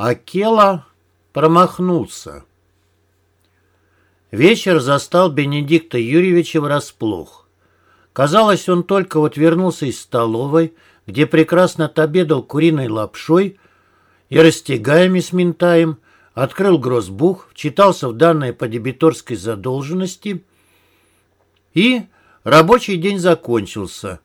Акела промахнулся. Вечер застал Бенедикта Юрьевича врасплох. Казалось, он только вот вернулся из столовой, где прекрасно отобедал куриной лапшой и растягаями с ментаем, открыл грозбух, вчитался в данные по дебиторской задолженности и рабочий день закончился.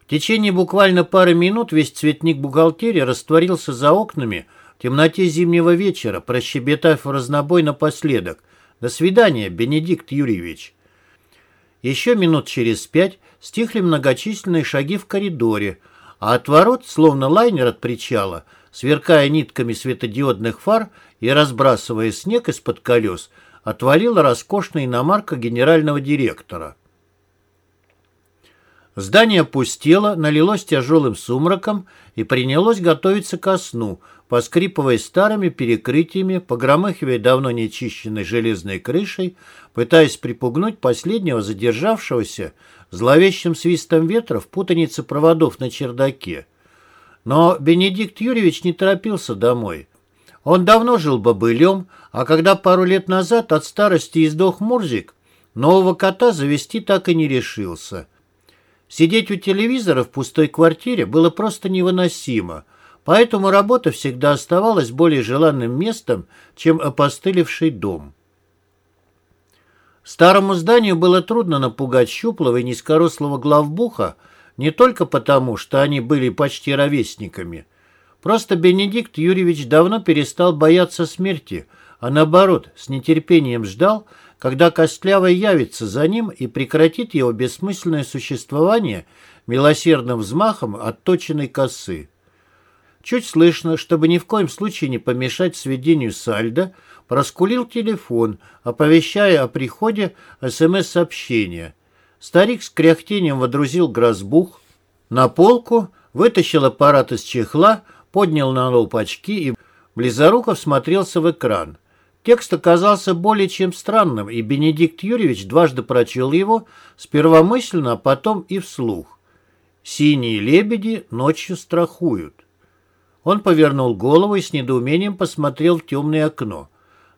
В течение буквально пары минут весь цветник бухгалтерии растворился за окнами темноте зимнего вечера, прощебетав разнобой напоследок. «До свидания, Бенедикт Юрьевич». Еще минут через пять стихли многочисленные шаги в коридоре, а от ворот, словно лайнер от причала, сверкая нитками светодиодных фар и разбрасывая снег из-под колес, отвалила роскошная иномарка генерального директора. Здание пустело, налилось тяжелым сумраком и принялось готовиться ко сну, поскрипывая старыми перекрытиями, погромыхивая давно нечищенной железной крышей, пытаясь припугнуть последнего задержавшегося зловещим свистом ветра в путанице проводов на чердаке. Но Бенедикт Юрьевич не торопился домой. Он давно жил бобылем, а когда пару лет назад от старости издох Мурзик, нового кота завести так и не решился – Сидеть у телевизора в пустой квартире было просто невыносимо, поэтому работа всегда оставалась более желанным местом, чем опостылевший дом. Старому зданию было трудно напугать щуплого и низкорослого главбуха не только потому, что они были почти ровесниками. Просто Бенедикт Юрьевич давно перестал бояться смерти, а наоборот, с нетерпением ждал, когда Костлявый явится за ним и прекратит его бессмысленное существование милосердным взмахом отточенной косы. Чуть слышно, чтобы ни в коем случае не помешать сведению сальдо, проскулил телефон, оповещая о приходе СМС-сообщения. Старик с кряхтением водрузил грозбух на полку, вытащил аппарат из чехла, поднял на лоб очки и близоруков смотрелся в экран. Текст оказался более чем странным, и Бенедикт Юрьевич дважды прочел его, сперва мысленно, а потом и вслух. «Синие лебеди ночью страхуют». Он повернул голову и с недоумением посмотрел в темное окно.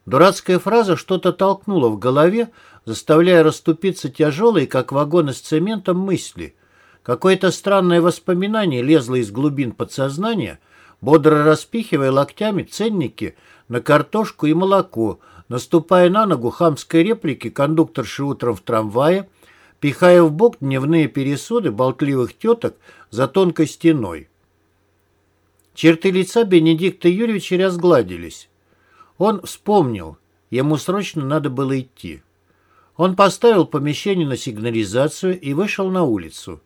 Дурацкая фраза что-то толкнула в голове, заставляя расступиться тяжелые, как вагоны с цементом, мысли. Какое-то странное воспоминание лезло из глубин подсознания, бодро распихивая локтями ценники – на картошку и молоко, наступая на ногу хамской реплики кондукторши утром в трамвае, пихая в бок дневные пересуды болтливых теток за тонкой стеной. Черты лица Бенедикта Юрьевича разгладились. Он вспомнил, ему срочно надо было идти. Он поставил помещение на сигнализацию и вышел на улицу.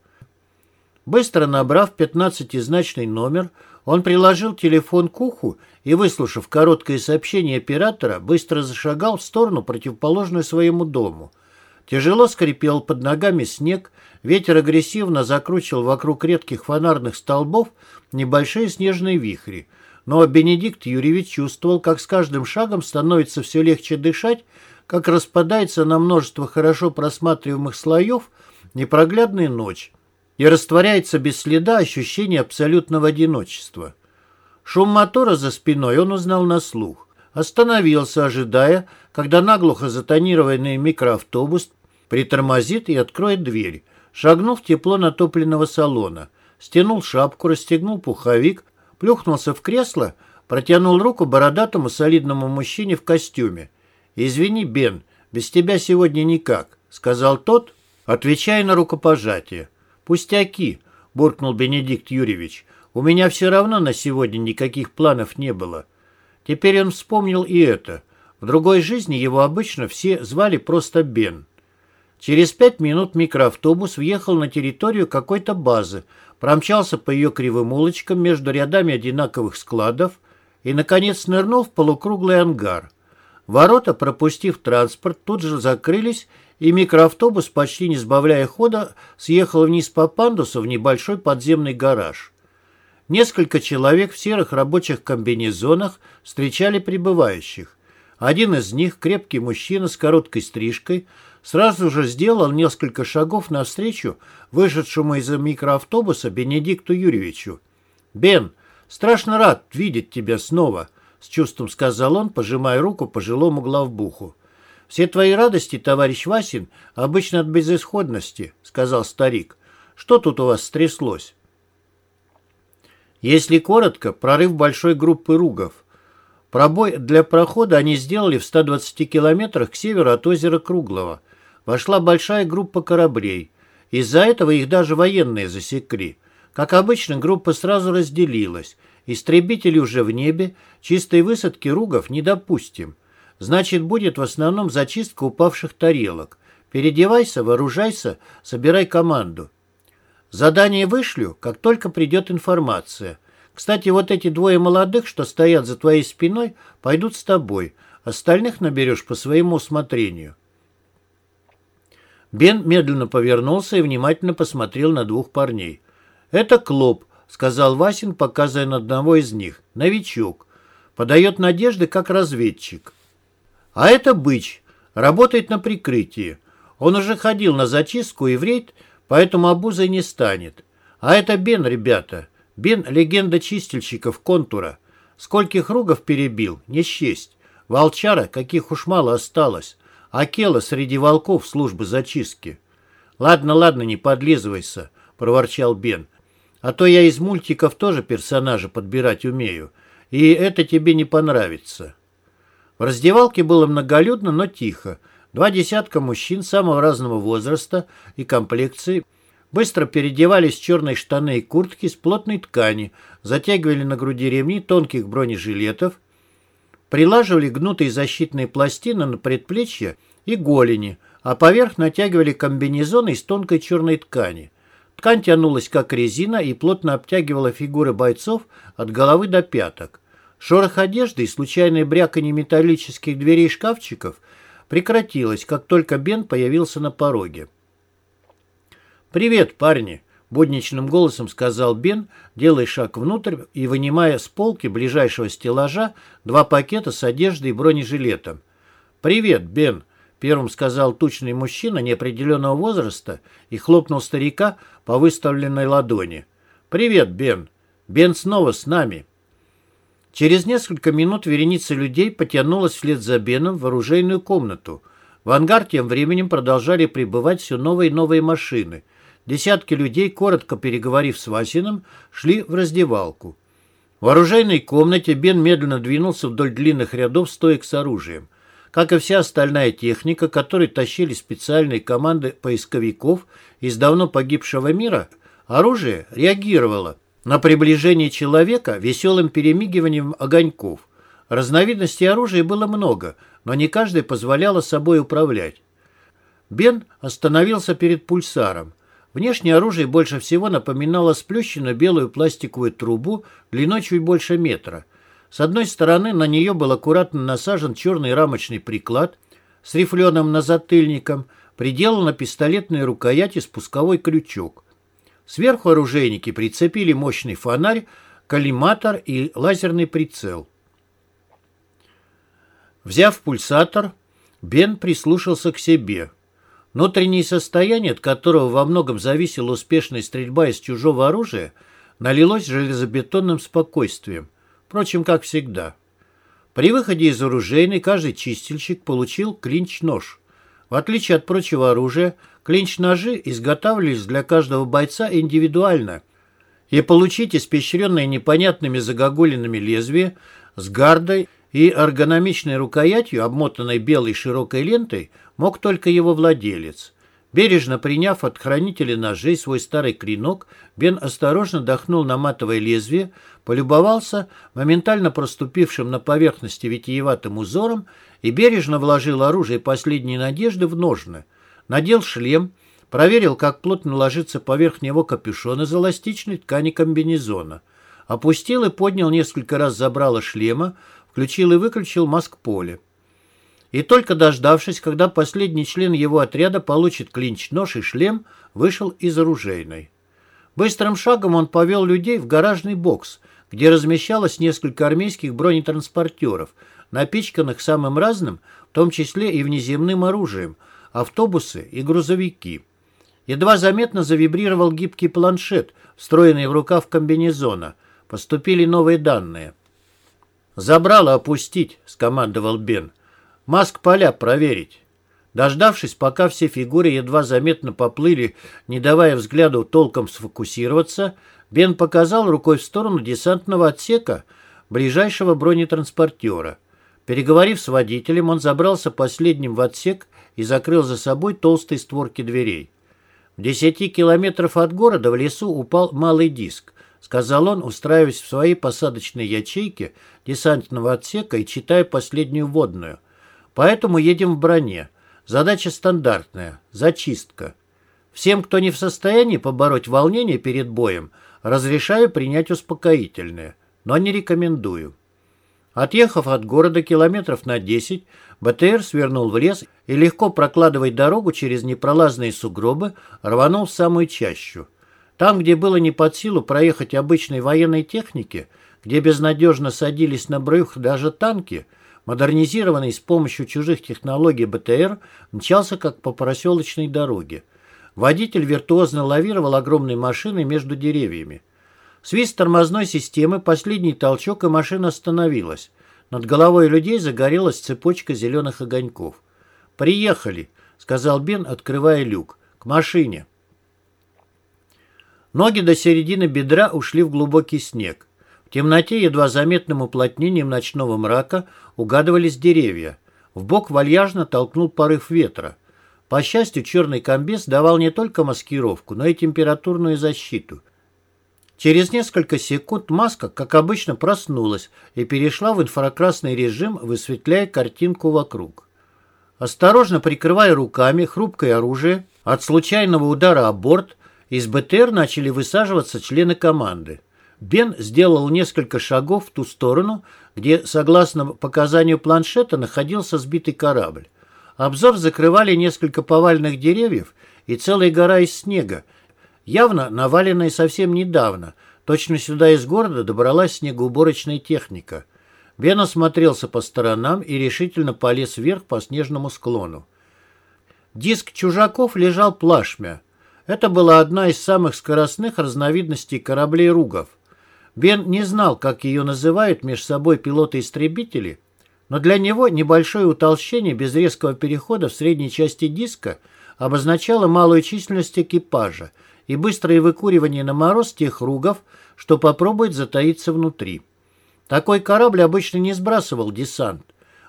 Быстро набрав пятнадцатизначный номер, он приложил телефон к уху и, выслушав короткое сообщение оператора, быстро зашагал в сторону, противоположную своему дому. Тяжело скрипел под ногами снег, ветер агрессивно закручивал вокруг редких фонарных столбов небольшие снежные вихри. Но Бенедикт Юрьевич чувствовал, как с каждым шагом становится все легче дышать, как распадается на множество хорошо просматриваемых слоев непроглядная ночь, и растворяется без следа ощущение абсолютного одиночества. Шум мотора за спиной он узнал на слух. Остановился, ожидая, когда наглухо затонированный микроавтобус притормозит и откроет дверь. Шагнул в тепло натопленного салона. Стянул шапку, расстегнул пуховик, плюхнулся в кресло, протянул руку бородатому солидному мужчине в костюме. «Извини, Бен, без тебя сегодня никак», — сказал тот, отвечая на рукопожатие. «Пустяки», — буркнул Бенедикт Юрьевич. «У меня все равно на сегодня никаких планов не было». Теперь он вспомнил и это. В другой жизни его обычно все звали просто Бен. Через пять минут микроавтобус въехал на территорию какой-то базы, промчался по ее кривым улочкам между рядами одинаковых складов и, наконец, нырнул в полукруглый ангар. Ворота, пропустив транспорт, тут же закрылись, и микроавтобус, почти не сбавляя хода, съехал вниз по пандусу в небольшой подземный гараж. Несколько человек в серых рабочих комбинезонах встречали прибывающих. Один из них, крепкий мужчина с короткой стрижкой, сразу же сделал несколько шагов навстречу вышедшему из микроавтобуса Бенедикту Юрьевичу. «Бен, страшно рад видеть тебя снова», — с чувством сказал он, пожимая руку пожилому главбуху. «Все твои радости, товарищ Васин, обычно от безысходности», — сказал старик. «Что тут у вас стряслось?» Если коротко, прорыв большой группы ругов. Пробой для прохода они сделали в 120 километрах к северу от озера Круглого. Вошла большая группа кораблей. Из-за этого их даже военные засекли. Как обычно, группа сразу разделилась. Истребители уже в небе, чистой высадки ругов не допустим. Значит, будет в основном зачистка упавших тарелок. Переодевайся, вооружайся, собирай команду. Задание вышлю, как только придет информация. Кстати, вот эти двое молодых, что стоят за твоей спиной, пойдут с тобой. Остальных наберешь по своему усмотрению. Бен медленно повернулся и внимательно посмотрел на двух парней. «Это Клоп», — сказал Васин, показывая на одного из них. «Новичок. Подает надежды как разведчик. А это Быч. Работает на прикрытии. Он уже ходил на зачистку и в рейд, поэтому обузой не станет. А это Бен, ребята. Бен — легенда чистильщиков контура. Скольких ругов перебил, не счесть. Волчара, каких уж мало осталось. Акела среди волков службы зачистки. «Ладно, ладно, не подлизывайся», — проворчал Бен. «А то я из мультиков тоже персонажа подбирать умею, и это тебе не понравится». В раздевалке было многолюдно, но тихо. Два десятка мужчин самого разного возраста и комплекции быстро переодевались в черные штаны и куртки с плотной ткани, затягивали на груди ремни тонких бронежилетов, прилаживали гнутые защитные пластины на предплечья и голени, а поверх натягивали комбинезоны из тонкой черной ткани. Ткань тянулась как резина и плотно обтягивала фигуры бойцов от головы до пяток. Шорох одежды и случайное бряканье металлических дверей шкафчиков – прекратилась, как только Бен появился на пороге. «Привет, парни!» – будничным голосом сказал Бен, делая шаг внутрь и вынимая с полки ближайшего стеллажа два пакета с одеждой и бронежилетом. «Привет, Бен!» – первым сказал тучный мужчина неопределенного возраста и хлопнул старика по выставленной ладони. «Привет, Бен! Бен снова с нами!» Через несколько минут вереница людей потянулась вслед за Беном в оружейную комнату. В ангар тем временем продолжали прибывать все новые и новые машины. Десятки людей, коротко переговорив с Васиным, шли в раздевалку. В оружейной комнате Бен медленно двинулся вдоль длинных рядов стоек с оружием. Как и вся остальная техника, которой тащили специальные команды поисковиков из давно погибшего мира, оружие реагировало – на приближение человека веселым перемигиванием огоньков. Разновидностей оружия было много, но не каждый позволяло собой управлять. Бен остановился перед пульсаром. Внешнее оружие больше всего напоминало сплющенную белую пластиковую трубу длиной чуть больше метра. С одной стороны на нее был аккуратно насажен черный рамочный приклад с рифленым назатыльником, приделан на пистолетной рукояти спусковой крючок. Сверху оружейники прицепили мощный фонарь, коллиматор и лазерный прицел. Взяв пульсатор, Бен прислушался к себе. Внутреннее состояние, от которого во многом зависела успешная стрельба из чужого оружия, налилось железобетонным спокойствием. Впрочем, как всегда. При выходе из оружейной каждый чистильщик получил клинч-нож. В отличие от прочего оружия, клинч-ножи изготавливались для каждого бойца индивидуально, и получить испещренное непонятными загогулинами лезвие с гардой и эргономичной рукоятью, обмотанной белой широкой лентой, мог только его владелец. Бережно приняв от хранителя ножей свой старый клинок, Бен осторожно дохнул на матовое лезвие, полюбовался моментально проступившим на поверхности витиеватым узором и бережно вложил оружие последней надежды в ножны. Надел шлем, проверил, как плотно ложится поверх него капюшон из эластичной ткани комбинезона. Опустил и поднял несколько раз забрало шлема, включил и выключил маск-поле. И только дождавшись, когда последний член его отряда получит клинч-нож и шлем, вышел из оружейной. Быстрым шагом он повел людей в гаражный бокс, где размещалось несколько армейских бронетранспортеров, напичканных самым разным, в том числе и внеземным оружием, автобусы и грузовики. Едва заметно завибрировал гибкий планшет, встроенный в рукав комбинезона. Поступили новые данные – «Забрало опустить», — скомандовал Бен. «Маск поля проверить». Дождавшись, пока все фигуры едва заметно поплыли, не давая взгляду толком сфокусироваться, Бен показал рукой в сторону десантного отсека ближайшего бронетранспортера. Переговорив с водителем, он забрался последним в отсек и закрыл за собой толстые створки дверей. В десяти километров от города в лесу упал малый диск, сказал он, устраиваясь в своей посадочной ячейке десантного отсека и читая последнюю водную. Поэтому едем в броне. Задача стандартная – зачистка. Всем, кто не в состоянии побороть волнение перед боем, разрешаю принять успокоительное, но не рекомендую. Отъехав от города километров на 10, БТР свернул в лес и, легко прокладывая дорогу через непролазные сугробы, рванул в самую чащу. Там, где было не под силу проехать обычной военной технике, где безнадежно садились на брюх даже танки – модернизированный с помощью чужих технологий БТР, мчался как по проселочной дороге. Водитель виртуозно лавировал огромной машиной между деревьями. Свист тормозной системы, последний толчок, и машина остановилась. Над головой людей загорелась цепочка зеленых огоньков. «Приехали», — сказал Бен, открывая люк. «К машине». Ноги до середины бедра ушли в глубокий снег темноте едва заметным уплотнением ночного мрака угадывались деревья. В бок вальяжно толкнул порыв ветра. По счастью, черный комбез давал не только маскировку, но и температурную защиту. Через несколько секунд маска, как обычно, проснулась и перешла в инфракрасный режим, высветляя картинку вокруг. Осторожно прикрывая руками хрупкое оружие, от случайного удара о борт из БТР начали высаживаться члены команды. Бен сделал несколько шагов в ту сторону, где, согласно показанию планшета, находился сбитый корабль. Обзор закрывали несколько повальных деревьев и целая гора из снега, явно наваленная совсем недавно. Точно сюда из города добралась снегоуборочная техника. Бен осмотрелся по сторонам и решительно полез вверх по снежному склону. Диск чужаков лежал плашмя. Это была одна из самых скоростных разновидностей кораблей «Ругов». Бен не знал, как ее называют между собой пилоты-истребители, но для него небольшое утолщение без резкого перехода в средней части диска обозначало малую численность экипажа и быстрое выкуривание на мороз тех ругов, что попробует затаиться внутри. Такой корабль обычно не сбрасывал десант.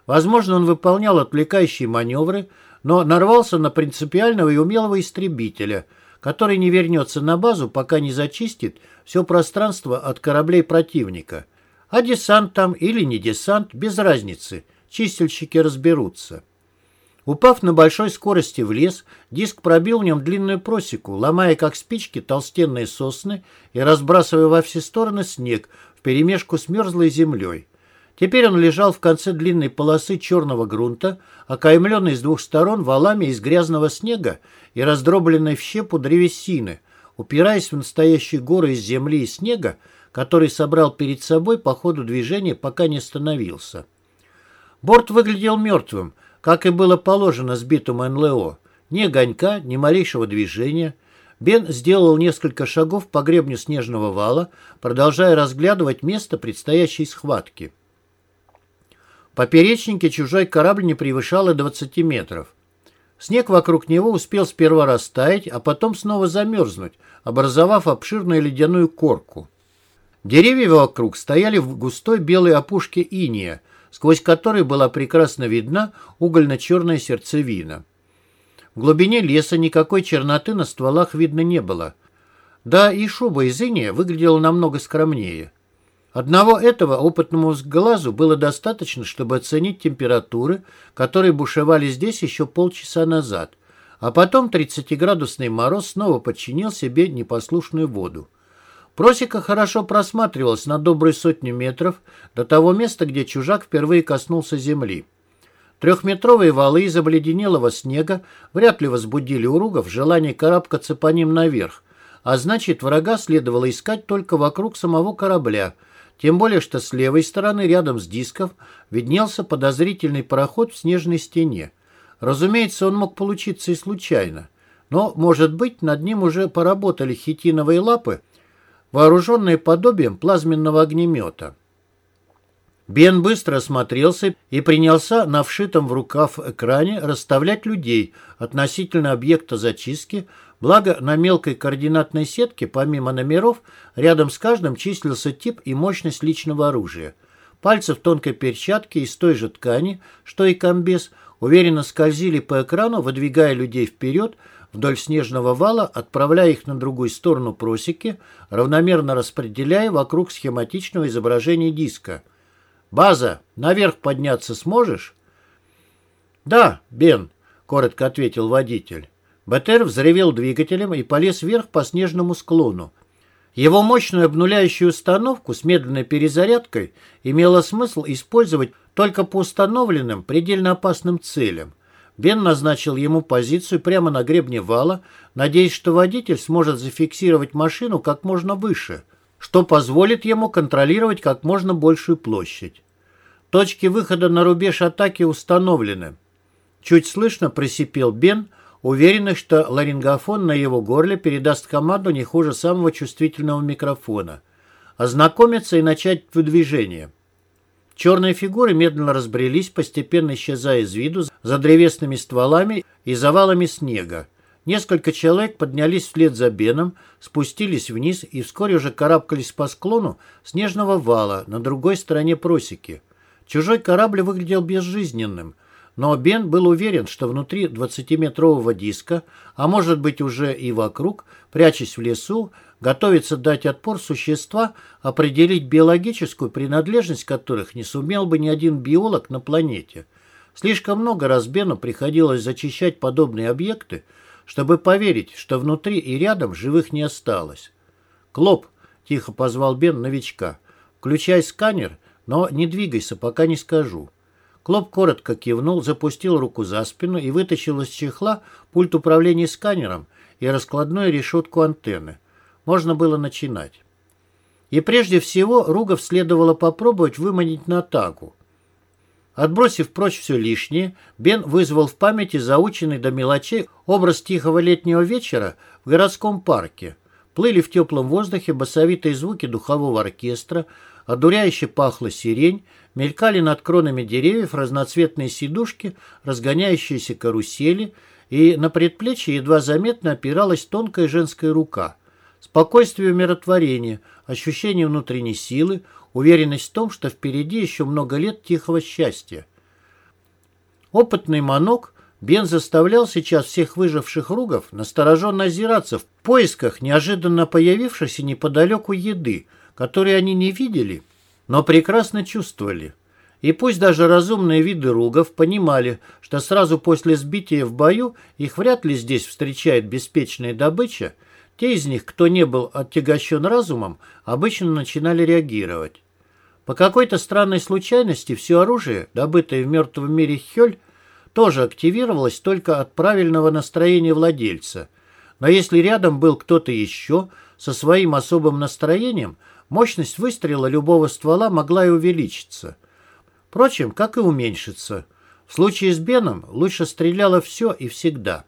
Возможно, он выполнял отвлекающие маневры, но нарвался на принципиального и умелого истребителя, который не вернется на базу, пока не зачистит все пространство от кораблей противника. А десант там или не десант, без разницы, чистильщики разберутся. Упав на большой скорости в лес, диск пробил в нем длинную просеку, ломая как спички толстенные сосны и разбрасывая во все стороны снег вперемешку с мерзлой землей. Теперь он лежал в конце длинной полосы черного грунта, окаймленный с двух сторон валами из грязного снега и раздробленной в щепу древесины, упираясь в настоящие горы из земли и снега, который собрал перед собой по ходу движения, пока не остановился. Борт выглядел мертвым, как и было положено сбитому НЛО. Ни огонька, ни малейшего движения. Бен сделал несколько шагов по гребню снежного вала, продолжая разглядывать место предстоящей схватки. Поперечнике чужой корабль не превышал и 20 метров. Снег вокруг него успел сперва растаять, а потом снова замерзнуть, образовав обширную ледяную корку. Деревья вокруг стояли в густой белой опушке иния, сквозь которой была прекрасно видна угольно-черная сердцевина. В глубине леса никакой черноты на стволах видно не было. Да и шуба из иния выглядела намного скромнее. Одного этого опытному глазу было достаточно, чтобы оценить температуры, которые бушевали здесь еще полчаса назад, а потом 30-градусный мороз снова подчинил себе непослушную воду. Просека хорошо просматривалась на добрые сотни метров до того места, где чужак впервые коснулся земли. Трехметровые валы из обледенелого снега вряд ли возбудили у ругов желание карабкаться по ним наверх, а значит, врага следовало искать только вокруг самого корабля – тем более, что с левой стороны, рядом с дисков, виднелся подозрительный проход в снежной стене. Разумеется, он мог получиться и случайно. Но, может быть, над ним уже поработали хитиновые лапы, вооруженные подобием плазменного огнемета. Бен быстро осмотрелся и принялся на вшитом в рукав экране расставлять людей относительно объекта зачистки, благо на мелкой координатной сетке, помимо номеров, рядом с каждым числился тип и мощность личного оружия. Пальцы в тонкой перчатке из той же ткани, что и комбез, уверенно скользили по экрану, выдвигая людей вперед, вдоль снежного вала, отправляя их на другую сторону просеки, равномерно распределяя вокруг схематичного изображения диска – «База, наверх подняться сможешь?» «Да, Бен», — коротко ответил водитель. БТР взревел двигателем и полез вверх по снежному склону. Его мощную обнуляющую установку с медленной перезарядкой имело смысл использовать только по установленным предельно опасным целям. Бен назначил ему позицию прямо на гребне вала, надеясь, что водитель сможет зафиксировать машину как можно выше, что позволит ему контролировать как можно большую площадь. Точки выхода на рубеж атаки установлены. Чуть слышно просипел Бен, уверенный, что ларингофон на его горле передаст команду не хуже самого чувствительного микрофона. Ознакомиться и начать выдвижение. Черные фигуры медленно разбрелись, постепенно исчезая из виду за древесными стволами и завалами снега. Несколько человек поднялись вслед за Беном, спустились вниз и вскоре уже карабкались по склону снежного вала на другой стороне просеки. Чужой корабль выглядел безжизненным, но Бен был уверен, что внутри 20-метрового диска, а может быть уже и вокруг, прячась в лесу, готовится дать отпор существа, определить биологическую принадлежность которых не сумел бы ни один биолог на планете. Слишком много раз Бену приходилось зачищать подобные объекты, чтобы поверить, что внутри и рядом живых не осталось. «Клоп!» – тихо позвал Бен новичка. «Включай сканер но не двигайся, пока не скажу». Клоп коротко кивнул, запустил руку за спину и вытащил из чехла пульт управления сканером и раскладную решетку антенны. Можно было начинать. И прежде всего Ругов следовало попробовать выманить на атаку. Отбросив прочь все лишнее, Бен вызвал в памяти заученный до мелочей образ тихого летнего вечера в городском парке. Плыли в теплом воздухе басовитые звуки духового оркестра, Одуряюще пахла сирень, мелькали над кронами деревьев разноцветные сидушки, разгоняющиеся карусели, и на предплечье едва заметно опиралась тонкая женская рука. Спокойствие умиротворение, ощущение внутренней силы, уверенность в том, что впереди еще много лет тихого счастья. Опытный манок Бен заставлял сейчас всех выживших ругов настороженно озираться в поисках неожиданно появившейся неподалеку еды, которые они не видели, но прекрасно чувствовали. И пусть даже разумные виды ругов понимали, что сразу после сбития в бою их вряд ли здесь встречает беспечная добыча, те из них, кто не был оттягощен разумом, обычно начинали реагировать. По какой-то странной случайности все оружие, добытое в мертвом мире Хёль, тоже активировалось только от правильного настроения владельца. Но если рядом был кто-то еще со своим особым настроением, мощность выстрела любого ствола могла и увеличиться. Впрочем, как и уменьшиться. В случае с Беном лучше стреляло все и всегда.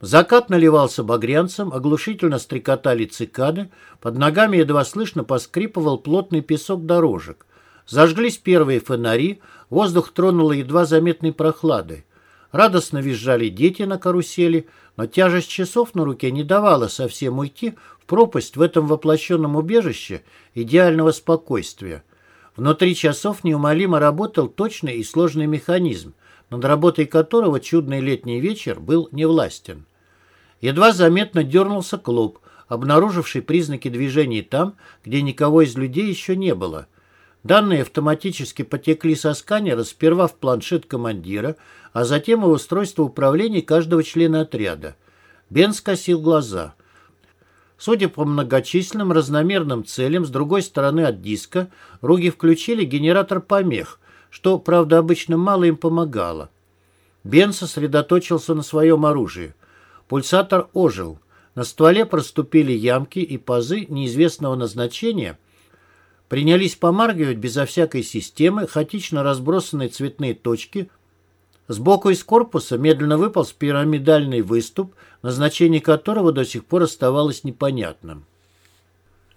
Закат наливался багрянцем, оглушительно стрекотали цикады, под ногами едва слышно поскрипывал плотный песок дорожек. Зажглись первые фонари, воздух тронуло едва заметной прохладой. Радостно визжали дети на карусели, но тяжесть часов на руке не давала совсем уйти в пропасть в этом воплощенном убежище идеального спокойствия. Внутри часов неумолимо работал точный и сложный механизм, над работой которого чудный летний вечер был невластен. Едва заметно дернулся клуб, обнаруживший признаки движений там, где никого из людей еще не было – Данные автоматически потекли со сканера сперва в планшет командира, а затем и устройство управления каждого члена отряда. Бен скосил глаза. Судя по многочисленным разномерным целям с другой стороны от диска, руги включили генератор помех, что, правда, обычно мало им помогало. Бен сосредоточился на своем оружии. Пульсатор ожил. На стволе проступили ямки и пазы неизвестного назначения – принялись помаргивать безо всякой системы хаотично разбросанные цветные точки. Сбоку из корпуса медленно выполз пирамидальный выступ, назначение которого до сих пор оставалось непонятным.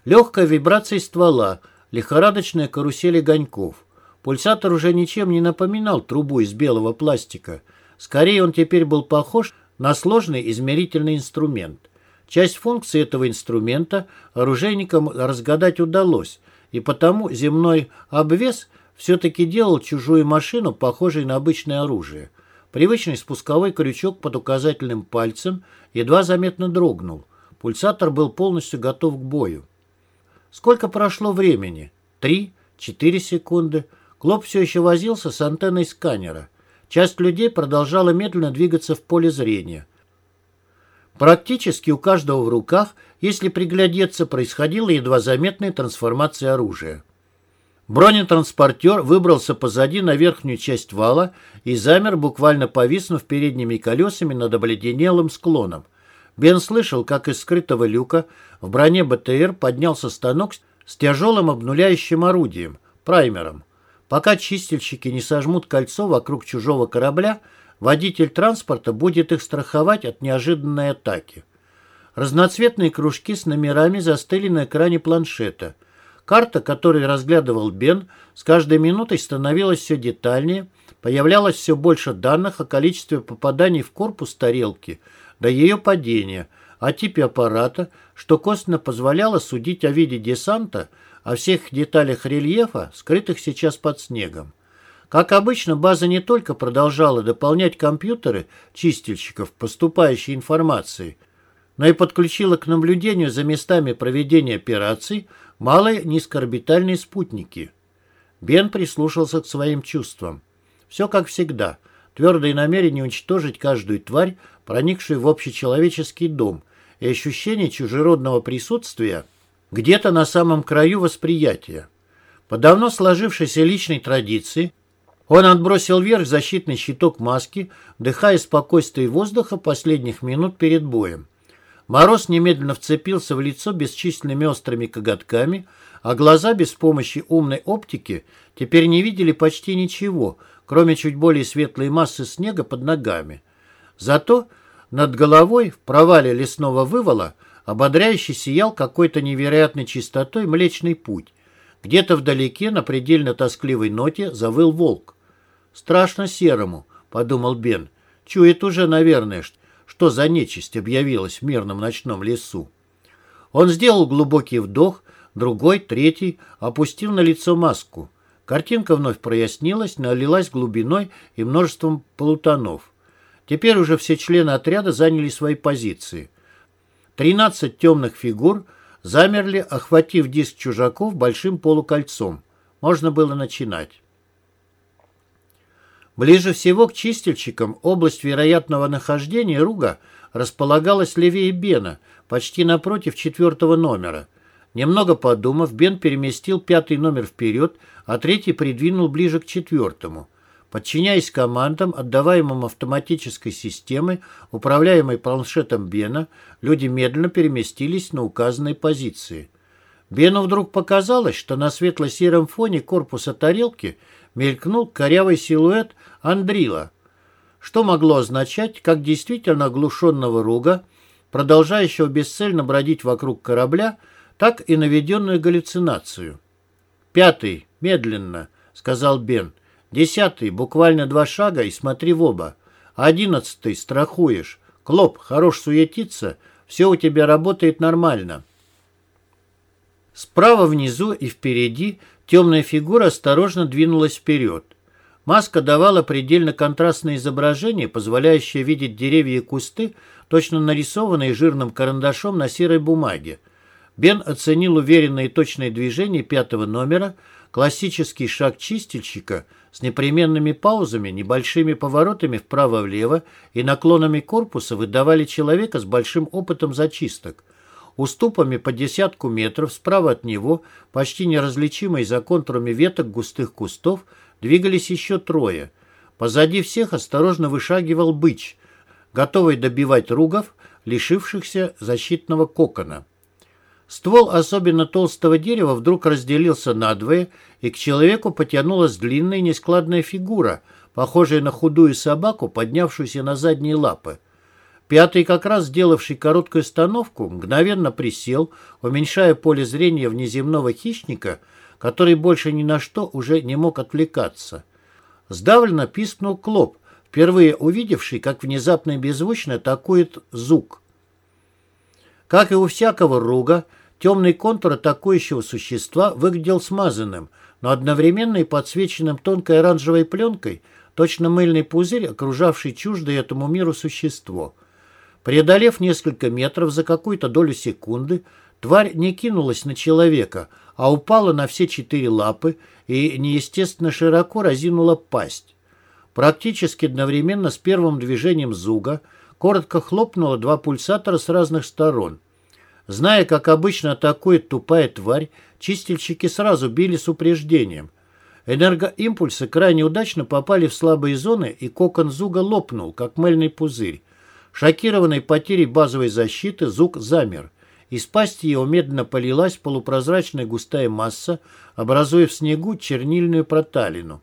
Легкая вибрация ствола, лихорадочная карусель огоньков. Пульсатор уже ничем не напоминал трубу из белого пластика. Скорее, он теперь был похож на сложный измерительный инструмент. Часть функций этого инструмента оружейникам разгадать удалось, и потому земной обвес все-таки делал чужую машину похожей на обычное оружие. Привычный спусковой крючок под указательным пальцем едва заметно дрогнул. Пульсатор был полностью готов к бою. Сколько прошло времени? Три? Четыре секунды? Клоп все еще возился с антенной сканера. Часть людей продолжала медленно двигаться в поле зрения. Практически у каждого в руках, если приглядеться, происходила едва заметная трансформация оружия. Бронетранспортер выбрался позади на верхнюю часть вала и замер, буквально повиснув передними колесами над обледенелым склоном. Бен слышал, как из скрытого люка в броне БТР поднялся станок с тяжелым обнуляющим орудием, праймером. Пока чистильщики не сожмут кольцо вокруг чужого корабля, водитель транспорта будет их страховать от неожиданной атаки. Разноцветные кружки с номерами застыли на экране планшета. Карта, которую разглядывал Бен, с каждой минутой становилась все детальнее, появлялось все больше данных о количестве попаданий в корпус тарелки, до ее падения, о типе аппарата, что косвенно позволяло судить о виде десанта, о всех деталях рельефа, скрытых сейчас под снегом. Как обычно, база не только продолжала дополнять компьютеры чистильщиков поступающей информацией, но и подключила к наблюдению за местами проведения операций малые низкоорбитальные спутники. Бен прислушался к своим чувствам. Все как всегда. Твердое намерение уничтожить каждую тварь, проникшую в общечеловеческий дом, и ощущение чужеродного присутствия где-то на самом краю восприятия. По давно сложившейся личной традиции он отбросил вверх защитный щиток маски, вдыхая спокойствие воздуха последних минут перед боем. Мороз немедленно вцепился в лицо бесчисленными острыми коготками, а глаза без помощи умной оптики теперь не видели почти ничего, кроме чуть более светлой массы снега под ногами. Зато над головой в провале лесного вывала ободряюще сиял какой-то невероятной чистотой Млечный Путь. Где-то вдалеке на предельно тоскливой ноте завыл волк. «Страшно серому», — подумал Бен. «Чует уже, наверное, что что за нечисть объявилась в мирном ночном лесу. Он сделал глубокий вдох, другой, третий, опустил на лицо маску. Картинка вновь прояснилась, налилась глубиной и множеством полутонов. Теперь уже все члены отряда заняли свои позиции. Тринадцать темных фигур замерли, охватив диск чужаков большим полукольцом. Можно было начинать. Ближе всего к чистильщикам область вероятного нахождения Руга располагалась левее Бена, почти напротив четвертого номера. Немного подумав, Бен переместил пятый номер вперед, а третий придвинул ближе к четвертому. Подчиняясь командам, отдаваемым автоматической системой, управляемой планшетом Бена, люди медленно переместились на указанные позиции. Бену вдруг показалось, что на светло-сером фоне корпуса тарелки мелькнул корявый силуэт Андрила, что могло означать как действительно оглушенного руга, продолжающего бесцельно бродить вокруг корабля, так и наведенную галлюцинацию. «Пятый, медленно», — сказал Бен. «Десятый, буквально два шага и смотри в оба. Одиннадцатый, страхуешь. Клоп, хорош суетиться, все у тебя работает нормально». Справа внизу и впереди темная фигура осторожно двинулась вперед. Маска давала предельно контрастное изображение, позволяющее видеть деревья и кусты, точно нарисованные жирным карандашом на серой бумаге. Бен оценил уверенные и точные движения пятого номера, классический шаг чистильщика с непременными паузами, небольшими поворотами вправо-влево и наклонами корпуса выдавали человека с большим опытом зачисток – Уступами по десятку метров справа от него, почти неразличимые за контурами веток густых кустов, двигались еще трое. Позади всех осторожно вышагивал быч, готовый добивать ругов, лишившихся защитного кокона. Ствол особенно толстого дерева вдруг разделился надвое, и к человеку потянулась длинная нескладная фигура, похожая на худую собаку, поднявшуюся на задние лапы. Пятый, как раз сделавший короткую остановку, мгновенно присел, уменьшая поле зрения внеземного хищника, который больше ни на что уже не мог отвлекаться. Сдавленно пискнул Клоп, впервые увидевший, как внезапно и беззвучно атакует Зук. Как и у всякого руга, темный контур атакующего существа выглядел смазанным, но одновременно и подсвеченным тонкой оранжевой пленкой, точно мыльный пузырь, окружавший чуждое этому миру существо. Преодолев несколько метров за какую-то долю секунды, тварь не кинулась на человека, а упала на все четыре лапы и неестественно широко разинула пасть. Практически одновременно с первым движением зуга коротко хлопнуло два пульсатора с разных сторон. Зная, как обычно атакует тупая тварь, чистильщики сразу били с упреждением. Энергоимпульсы крайне удачно попали в слабые зоны, и кокон зуга лопнул, как мыльный пузырь. Шокированный потерей базовой защиты, зуг замер. Из пасти его медленно полилась полупрозрачная густая масса, образуя в снегу чернильную проталину.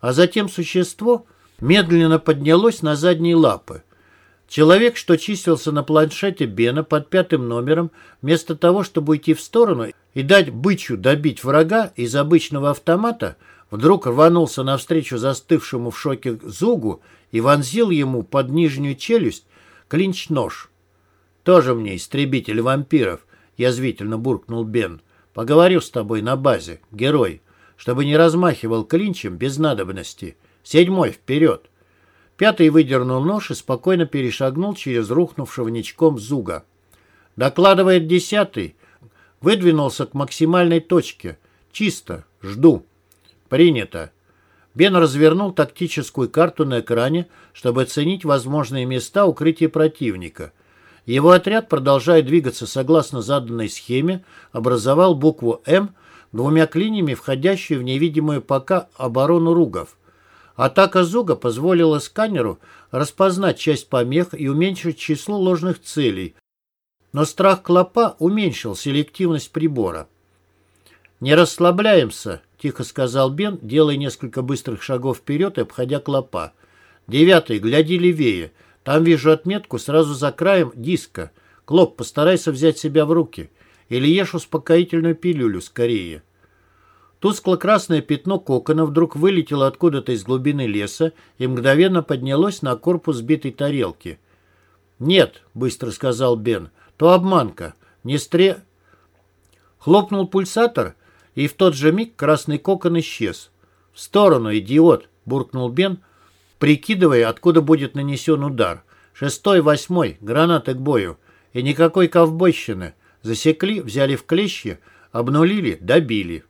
А затем существо медленно поднялось на задние лапы. Человек, что числился на планшете Бена под пятым номером, вместо того, чтобы уйти в сторону и дать бычу добить врага из обычного автомата, вдруг рванулся навстречу застывшему в шоке Зугу и вонзил ему под нижнюю челюсть клинч-нож. «Тоже мне истребитель вампиров», — язвительно буркнул Бен. «Поговорю с тобой на базе, герой, чтобы не размахивал клинчем без надобности. Седьмой, вперед!» Пятый выдернул нож и спокойно перешагнул через рухнувшего ничком зуга. Докладывает десятый. Выдвинулся к максимальной точке. Чисто. Жду. Принято. Бен развернул тактическую карту на экране, чтобы оценить возможные места укрытия противника. Его отряд, продолжая двигаться согласно заданной схеме, образовал букву «М» двумя клиньями, входящую в невидимую пока оборону ругов. Атака Зуга позволила сканеру распознать часть помех и уменьшить число ложных целей, но страх клопа уменьшил селективность прибора. «Не расслабляемся», — тихо сказал Бен, делая несколько быстрых шагов вперед и обходя клопа. «Девятый, гляди левее. Там вижу отметку сразу за краем диска. Клоп, постарайся взять себя в руки. Или ешь успокоительную пилюлю скорее». Тускло-красное пятно кокона вдруг вылетело откуда-то из глубины леса и мгновенно поднялось на корпус сбитой тарелки. «Нет», — быстро сказал Бен, — «то обманка. Не стре...» Хлопнул пульсатор, и в тот же миг красный кокон исчез. «В сторону, идиот!» — буркнул Бен, прикидывая, откуда будет нанесен удар. «Шестой, восьмой, гранаты к бою. И никакой ковбойщины. Засекли, взяли в клещи, обнулили, добили».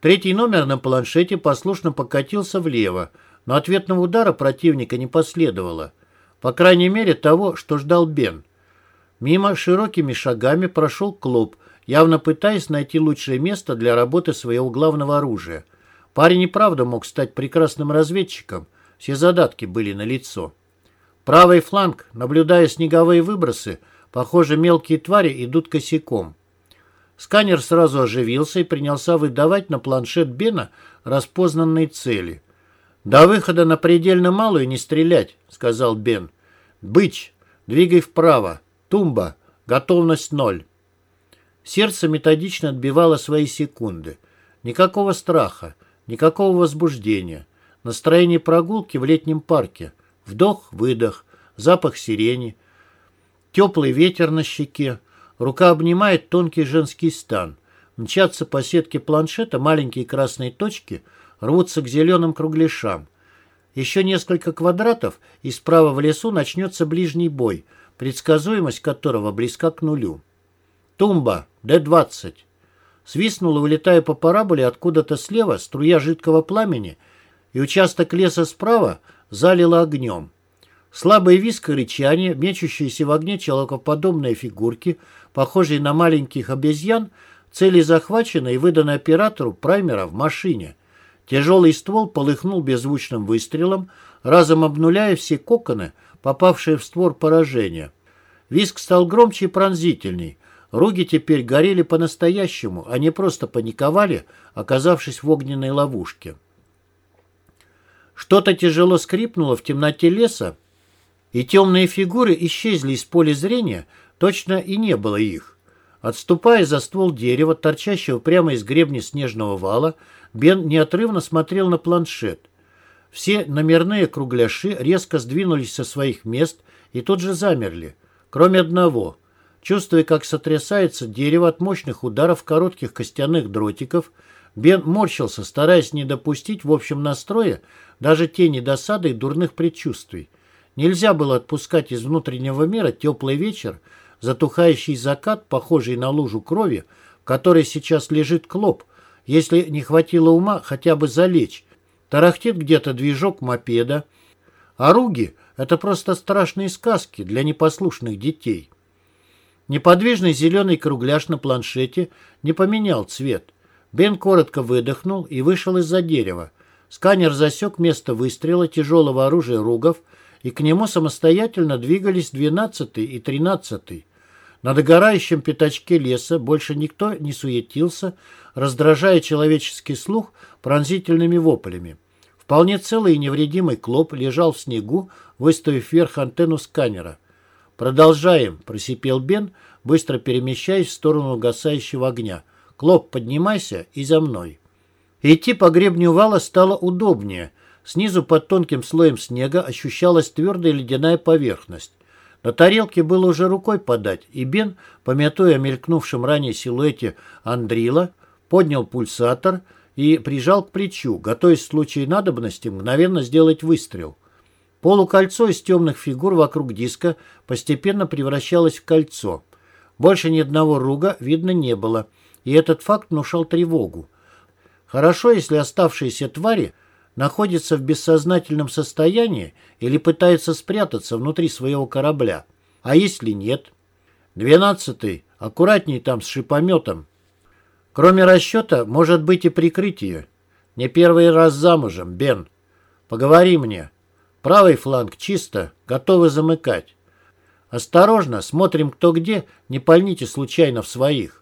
Третий номер на планшете послушно покатился влево, но ответного удара противника не последовало. По крайней мере того, что ждал Бен. Мимо широкими шагами прошел клуб, явно пытаясь найти лучшее место для работы своего главного оружия. Парень и правда мог стать прекрасным разведчиком, все задатки были налицо. Правый фланг, наблюдая снеговые выбросы, похоже, мелкие твари идут косяком. Сканер сразу оживился и принялся выдавать на планшет Бена распознанные цели. «До выхода на предельно малую не стрелять», — сказал Бен. «Быч, двигай вправо. Тумба, готовность ноль». Сердце методично отбивало свои секунды. Никакого страха, никакого возбуждения. Настроение прогулки в летнем парке. Вдох-выдох, запах сирени, теплый ветер на щеке, Рука обнимает тонкий женский стан. Мчатся по сетке планшета маленькие красные точки, рвутся к зеленым кругляшам. Еще несколько квадратов, и справа в лесу начнется ближний бой, предсказуемость которого близка к нулю. Тумба, Д-20. Свистнула, вылетая по параболе откуда-то слева, струя жидкого пламени, и участок леса справа залило огнем. Слабый виск и мечущиеся в огне человекоподобные фигурки, похожие на маленьких обезьян, цели захвачены и выданы оператору праймера в машине. Тяжелый ствол полыхнул беззвучным выстрелом, разом обнуляя все коконы, попавшие в створ поражения. Виск стал громче и пронзительней. Руги теперь горели по-настоящему, а не просто паниковали, оказавшись в огненной ловушке. Что-то тяжело скрипнуло в темноте леса, и темные фигуры исчезли из поля зрения, точно и не было их. Отступая за ствол дерева, торчащего прямо из гребня снежного вала, Бен неотрывно смотрел на планшет. Все номерные кругляши резко сдвинулись со своих мест и тут же замерли, кроме одного. Чувствуя, как сотрясается дерево от мощных ударов коротких костяных дротиков, Бен морщился, стараясь не допустить в общем настрое даже тени досады и дурных предчувствий. Нельзя было отпускать из внутреннего мира теплый вечер, затухающий закат, похожий на лужу крови, в которой сейчас лежит клоп, если не хватило ума хотя бы залечь. Тарахтит где-то движок мопеда. А это просто страшные сказки для непослушных детей. Неподвижный зеленый кругляш на планшете не поменял цвет. Бен коротко выдохнул и вышел из-за дерева. Сканер засек место выстрела тяжелого оружия ругов, и к нему самостоятельно двигались 12 и 13 На догорающем пятачке леса больше никто не суетился, раздражая человеческий слух пронзительными воплями. Вполне целый и невредимый клоп лежал в снегу, выставив вверх антенну сканера. «Продолжаем», — просипел Бен, быстро перемещаясь в сторону угасающего огня. «Клоп, поднимайся и за мной». Идти по гребню вала стало удобнее. Снизу под тонким слоем снега ощущалась твердая ледяная поверхность. На тарелке было уже рукой подать, и Бен, помятуя о мелькнувшем ранее силуэте Андрила, поднял пульсатор и прижал к плечу, готовясь в случае надобности мгновенно сделать выстрел. Полукольцо из темных фигур вокруг диска постепенно превращалось в кольцо. Больше ни одного руга видно не было, и этот факт внушал тревогу. Хорошо, если оставшиеся твари находятся в бессознательном состоянии или пытаются спрятаться внутри своего корабля. А если нет? Двенадцатый, аккуратней там с шипометом. Кроме расчета, может быть и прикрытие. Не первый раз замужем, Бен. Поговори мне. Правый фланг чисто, готовы замыкать. Осторожно, смотрим кто где, не пальните случайно в своих.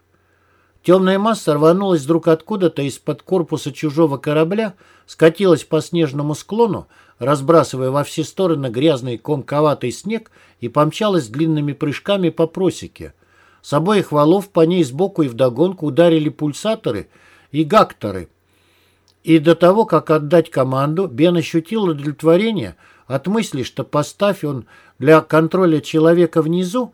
Темная масса рванулась вдруг откуда-то из-под корпуса чужого корабля, скатилась по снежному склону, разбрасывая во все стороны грязный комковатый снег и помчалась длинными прыжками по просеке. С обоих валов по ней сбоку и вдогонку ударили пульсаторы и гакторы. И до того, как отдать команду, Бен ощутил удовлетворение от мысли, что поставь он для контроля человека внизу,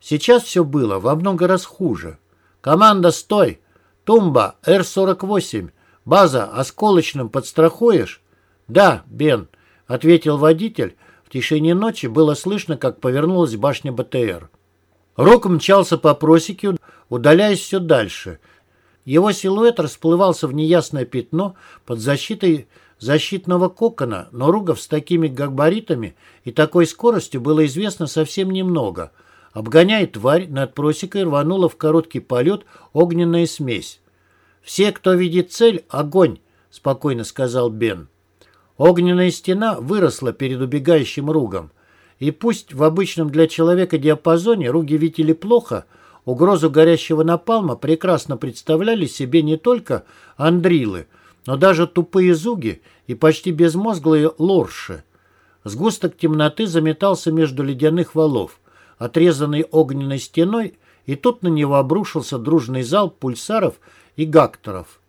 сейчас все было во много раз хуже. «Команда, стой! Тумба, Р-48. База, осколочным подстрахуешь?» «Да, Бен», — ответил водитель. В тишине ночи было слышно, как повернулась башня БТР. Рок мчался по просеке, удаляясь все дальше. Его силуэт расплывался в неясное пятно под защитой защитного кокона, но ругов с такими габаритами и такой скоростью было известно совсем немного — Обгоняя тварь, над просекой рванула в короткий полет огненная смесь. «Все, кто видит цель, огонь!» — спокойно сказал Бен. Огненная стена выросла перед убегающим ругом. И пусть в обычном для человека диапазоне руги видели плохо, угрозу горящего напалма прекрасно представляли себе не только андрилы, но даже тупые зуги и почти безмозглые лорши. Сгусток темноты заметался между ледяных валов отрезанный огненной стеной, и тут на него обрушился дружный зал пульсаров и гакторов.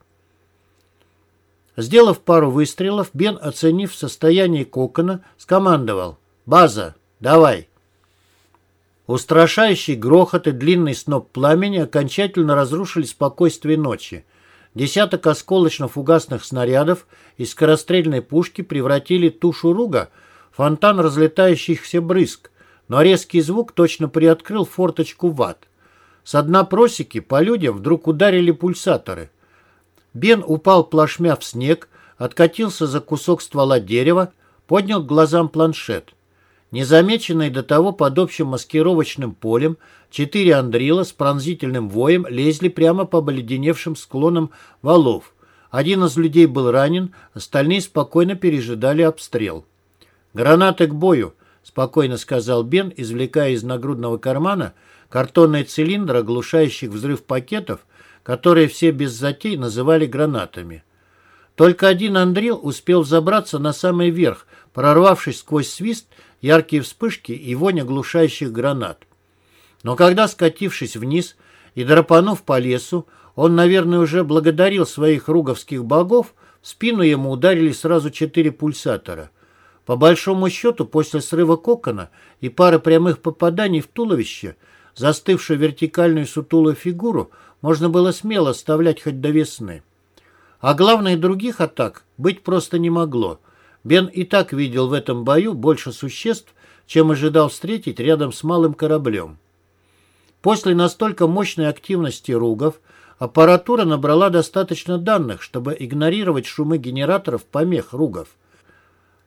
Сделав пару выстрелов, Бен, оценив состояние кокона, скомандовал «База, давай!». Устрашающий грохот и длинный сноп пламени окончательно разрушили спокойствие ночи. Десяток осколочно-фугасных снарядов из скорострельной пушки превратили тушу руга в фонтан разлетающихся брызг, но резкий звук точно приоткрыл форточку в ад. С дна просеки по людям вдруг ударили пульсаторы. Бен упал плашмя в снег, откатился за кусок ствола дерева, поднял к глазам планшет. Незамеченные до того под общим маскировочным полем, четыре андрила с пронзительным воем лезли прямо по обледеневшим склонам валов. Один из людей был ранен, остальные спокойно пережидали обстрел. «Гранаты к бою!» — спокойно сказал Бен, извлекая из нагрудного кармана картонный цилиндр оглушающих взрыв пакетов, которые все без затей называли гранатами. Только один Андрил успел забраться на самый верх, прорвавшись сквозь свист, яркие вспышки и вонь оглушающих гранат. Но когда, скатившись вниз, и, драпанув по лесу, он, наверное, уже благодарил своих руговских богов, в спину ему ударили сразу четыре пульсатора. По большому счету, после срыва кокона и пары прямых попаданий в туловище, застывшую вертикальную сутулую фигуру можно было смело оставлять хоть до весны. А главное, других атак быть просто не могло. Бен и так видел в этом бою больше существ, чем ожидал встретить рядом с малым кораблем. После настолько мощной активности ругов аппаратура набрала достаточно данных, чтобы игнорировать шумы генераторов помех ругов.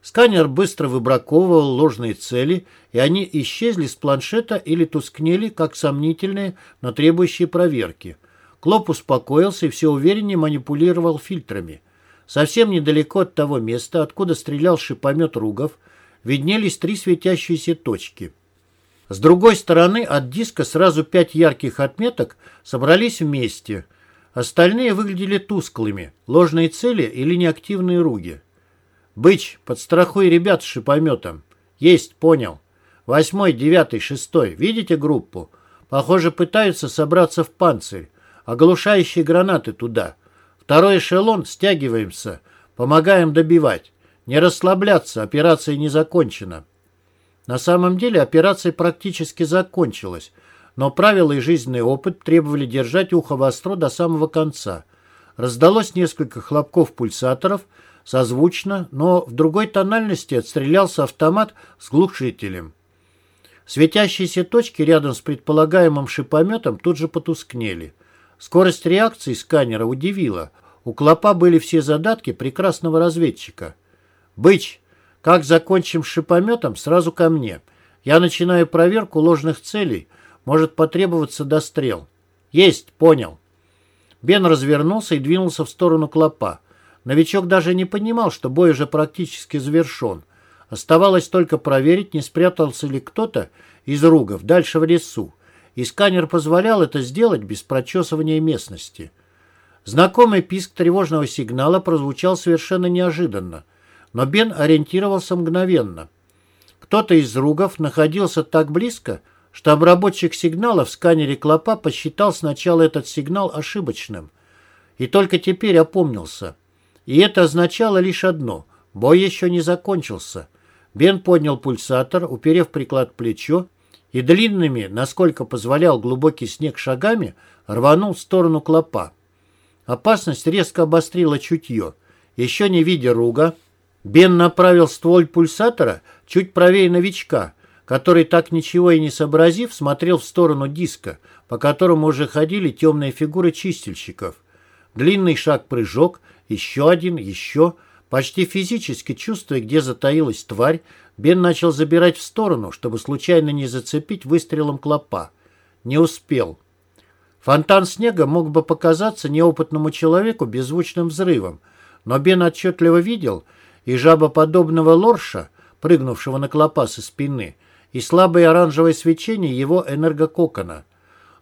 Сканер быстро выбраковывал ложные цели, и они исчезли с планшета или тускнели, как сомнительные, но требующие проверки. Клоп успокоился и все увереннее манипулировал фильтрами. Совсем недалеко от того места, откуда стрелял шипомет Ругов, виднелись три светящиеся точки. С другой стороны от диска сразу пять ярких отметок собрались вместе. Остальные выглядели тусклыми, ложные цели или неактивные руги. «Быч, подстрахуй ребят с шипометом». «Есть, понял. Восьмой, девятый, шестой. Видите группу? Похоже, пытаются собраться в панцирь. Оглушающие гранаты туда. Второй эшелон, стягиваемся. Помогаем добивать. Не расслабляться, операция не закончена. На самом деле операция практически закончилась, но правила и жизненный опыт требовали держать ухо востро до самого конца. Раздалось несколько хлопков пульсаторов, созвучно, но в другой тональности отстрелялся автомат с глушителем. Светящиеся точки рядом с предполагаемым шипометом тут же потускнели. Скорость реакции сканера удивила. У Клопа были все задатки прекрасного разведчика – «Быч, как закончим с шипометом, сразу ко мне. Я начинаю проверку ложных целей. Может потребоваться дострел». «Есть, понял». Бен развернулся и двинулся в сторону клопа. Новичок даже не понимал, что бой уже практически завершен. Оставалось только проверить, не спрятался ли кто-то из ругов дальше в лесу. И сканер позволял это сделать без прочесывания местности. Знакомый писк тревожного сигнала прозвучал совершенно неожиданно – но Бен ориентировался мгновенно. Кто-то из ругов находился так близко, что обработчик сигнала в сканере клопа посчитал сначала этот сигнал ошибочным. И только теперь опомнился. И это означало лишь одно – бой еще не закончился. Бен поднял пульсатор, уперев приклад в плечо, и длинными, насколько позволял глубокий снег шагами, рванул в сторону клопа. Опасность резко обострила чутье. Еще не видя руга, Бен направил стволь пульсатора чуть правее новичка, который, так ничего и не сообразив, смотрел в сторону диска, по которому уже ходили темные фигуры чистильщиков. Длинный шаг-прыжок, еще один, еще. Почти физически чувствуя, где затаилась тварь, Бен начал забирать в сторону, чтобы случайно не зацепить выстрелом клопа. Не успел. Фонтан снега мог бы показаться неопытному человеку беззвучным взрывом, но Бен отчетливо видел — и жабоподобного лорша, прыгнувшего на клопа со спины, и слабое оранжевое свечение его энергококона.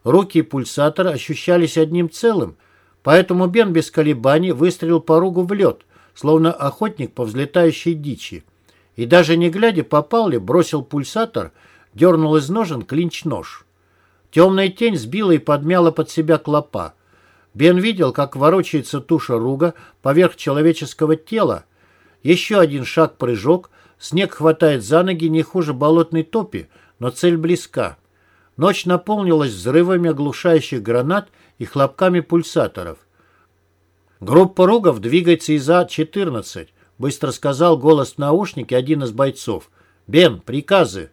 Руки и пульсатор ощущались одним целым, поэтому Бен без колебаний выстрелил по ругу в лед, словно охотник по взлетающей дичи. И даже не глядя, попал ли, бросил пульсатор, дернул из ножен клинч-нож. Темная тень сбила и подмяла под себя клопа. Бен видел, как ворочается туша руга поверх человеческого тела, еще один шаг-прыжок. Снег хватает за ноги не хуже болотной топи, но цель близка. Ночь наполнилась взрывами оглушающих гранат и хлопками пульсаторов. «Группа ругов двигается из А-14», — быстро сказал голос в наушнике один из бойцов. «Бен, приказы».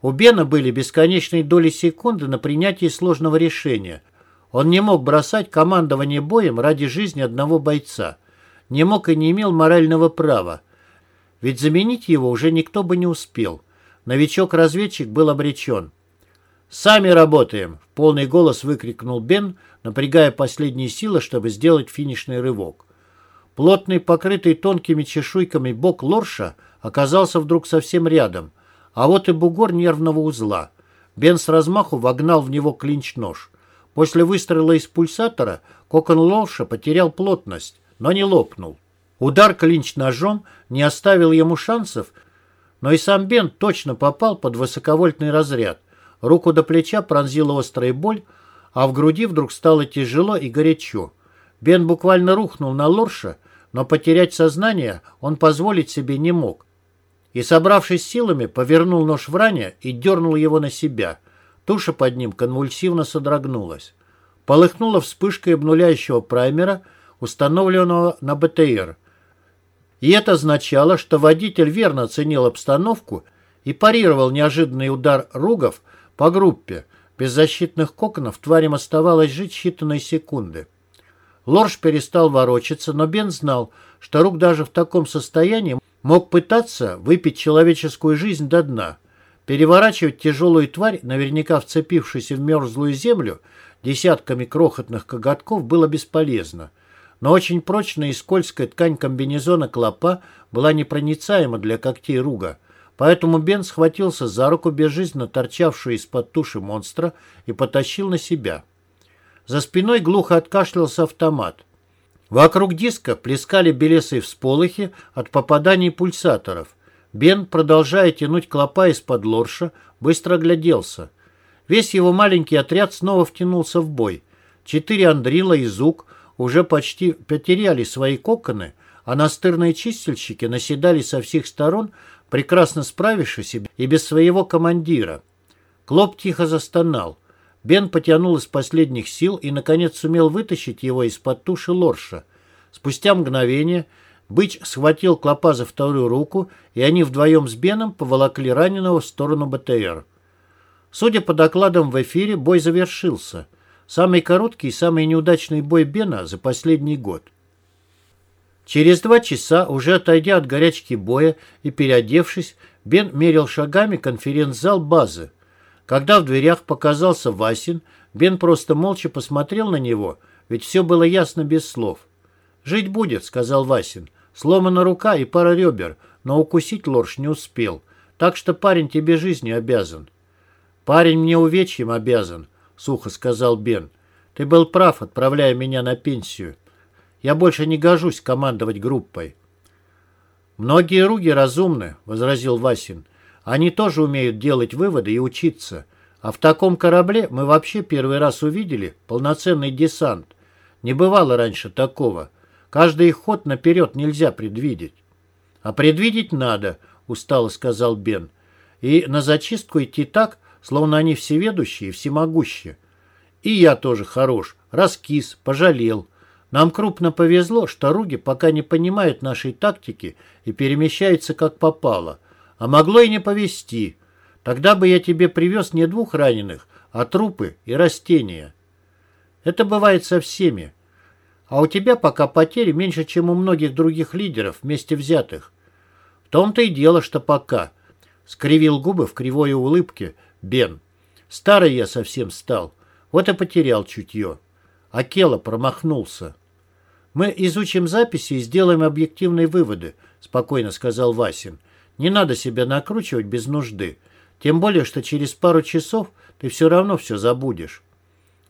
У Бена были бесконечные доли секунды на принятие сложного решения. Он не мог бросать командование боем ради жизни одного бойца — не мог и не имел морального права. Ведь заменить его уже никто бы не успел. Новичок-разведчик был обречен. «Сами работаем!» — в полный голос выкрикнул Бен, напрягая последние силы, чтобы сделать финишный рывок. Плотный, покрытый тонкими чешуйками бок Лорша оказался вдруг совсем рядом, а вот и бугор нервного узла. Бен с размаху вогнал в него клинч-нож. После выстрела из пульсатора кокон Лорша потерял плотность, но не лопнул. Удар клинч ножом не оставил ему шансов, но и сам Бен точно попал под высоковольтный разряд. Руку до плеча пронзила острая боль, а в груди вдруг стало тяжело и горячо. Бен буквально рухнул на Лорша, но потерять сознание он позволить себе не мог. И, собравшись силами, повернул нож в ране и дернул его на себя. Туша под ним конвульсивно содрогнулась. Полыхнула вспышкой обнуляющего праймера, установленного на БТР. И это означало, что водитель верно оценил обстановку и парировал неожиданный удар ругов по группе. Без защитных коконов тварям оставалось жить считанные секунды. Лорж перестал ворочаться, но Бен знал, что Рук даже в таком состоянии мог пытаться выпить человеческую жизнь до дна. Переворачивать тяжелую тварь, наверняка вцепившуюся в мерзлую землю, десятками крохотных коготков было бесполезно. Но очень прочная и скользкая ткань комбинезона клопа была непроницаема для когтей Руга – Поэтому Бен схватился за руку, безжизненно торчавшую из-под туши монстра, и потащил на себя. За спиной глухо откашлялся автомат. Вокруг диска плескали белесые всполохи от попаданий пульсаторов. Бен, продолжая тянуть клопа из-под лорша, быстро огляделся. Весь его маленький отряд снова втянулся в бой. Четыре Андрила и Зук уже почти потеряли свои коконы, а настырные чистильщики наседали со всех сторон, прекрасно справившись и без своего командира. Клоп тихо застонал. Бен потянул из последних сил и, наконец, сумел вытащить его из-под туши лорша. Спустя мгновение Быч схватил Клопа за вторую руку, и они вдвоем с Беном поволокли раненого в сторону БТР. Судя по докладам в эфире, бой завершился. Самый короткий и самый неудачный бой Бена за последний год. Через два часа, уже отойдя от горячки боя и переодевшись, Бен мерил шагами конференц-зал базы. Когда в дверях показался Васин, Бен просто молча посмотрел на него, ведь все было ясно без слов. «Жить будет», — сказал Васин. «Сломана рука и пара ребер, но укусить лорж не успел, так что парень тебе жизнью обязан». «Парень мне увечьем обязан», — сухо сказал Бен. «Ты был прав, отправляя меня на пенсию. Я больше не гожусь командовать группой. «Многие руги разумны», — возразил Васин. «Они тоже умеют делать выводы и учиться. А в таком корабле мы вообще первый раз увидели полноценный десант. Не бывало раньше такого. Каждый ход наперед нельзя предвидеть». «А предвидеть надо», — устало сказал Бен. «И на зачистку идти так, словно они всеведущие и всемогущие. И я тоже хорош, раскис, пожалел». Нам крупно повезло, что Руги пока не понимают нашей тактики и перемещаются как попало. А могло и не повезти. Тогда бы я тебе привез не двух раненых, а трупы и растения. Это бывает со всеми. А у тебя пока потери меньше, чем у многих других лидеров вместе взятых. В том-то и дело, что пока. Скривил губы в кривой улыбке Бен. Старый я совсем стал. Вот и потерял чутье. Акела промахнулся. «Мы изучим записи и сделаем объективные выводы», — спокойно сказал Васин. «Не надо себя накручивать без нужды. Тем более, что через пару часов ты все равно все забудешь».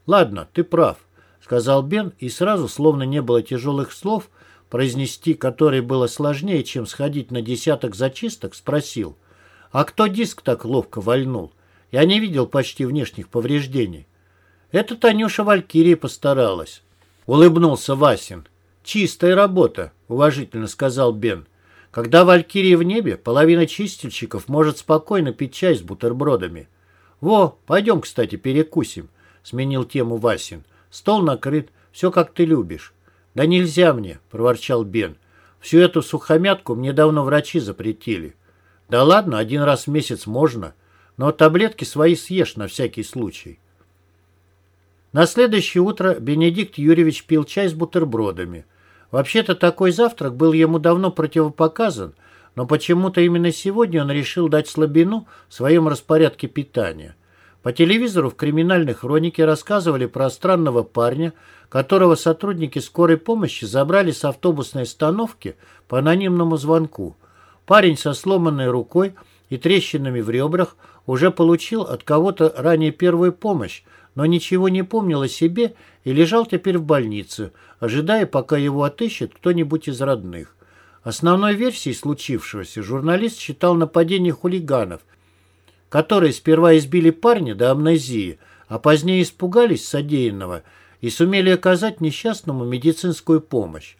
«Ладно, ты прав», — сказал Бен, и сразу, словно не было тяжелых слов, произнести которые было сложнее, чем сходить на десяток зачисток, спросил. «А кто диск так ловко вальнул? Я не видел почти внешних повреждений». «Это Танюша Валькирия постаралась», — улыбнулся Васин. «Чистая работа», — уважительно сказал Бен. «Когда Валькирия в небе, половина чистильщиков может спокойно пить чай с бутербродами». «Во, пойдем, кстати, перекусим», — сменил тему Васин. «Стол накрыт, все как ты любишь». «Да нельзя мне», — проворчал Бен. «Всю эту сухомятку мне давно врачи запретили». «Да ладно, один раз в месяц можно, но таблетки свои съешь на всякий случай». На следующее утро Бенедикт Юрьевич пил чай с бутербродами. Вообще-то такой завтрак был ему давно противопоказан, но почему-то именно сегодня он решил дать слабину в своем распорядке питания. По телевизору в криминальной хронике рассказывали про странного парня, которого сотрудники скорой помощи забрали с автобусной остановки по анонимному звонку. Парень со сломанной рукой и трещинами в ребрах уже получил от кого-то ранее первую помощь, но ничего не помнил о себе и лежал теперь в больнице, ожидая, пока его отыщет кто-нибудь из родных. Основной версией случившегося журналист считал нападение хулиганов, которые сперва избили парня до амнезии, а позднее испугались содеянного и сумели оказать несчастному медицинскую помощь.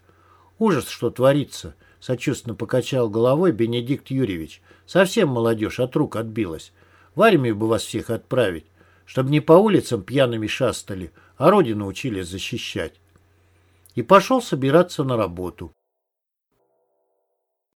Ужас, что творится, сочувственно покачал головой Бенедикт Юрьевич. Совсем молодежь от рук отбилась. В армию бы вас всех отправить, чтобы не по улицам пьяными шастали, а родину учили защищать. И пошел собираться на работу.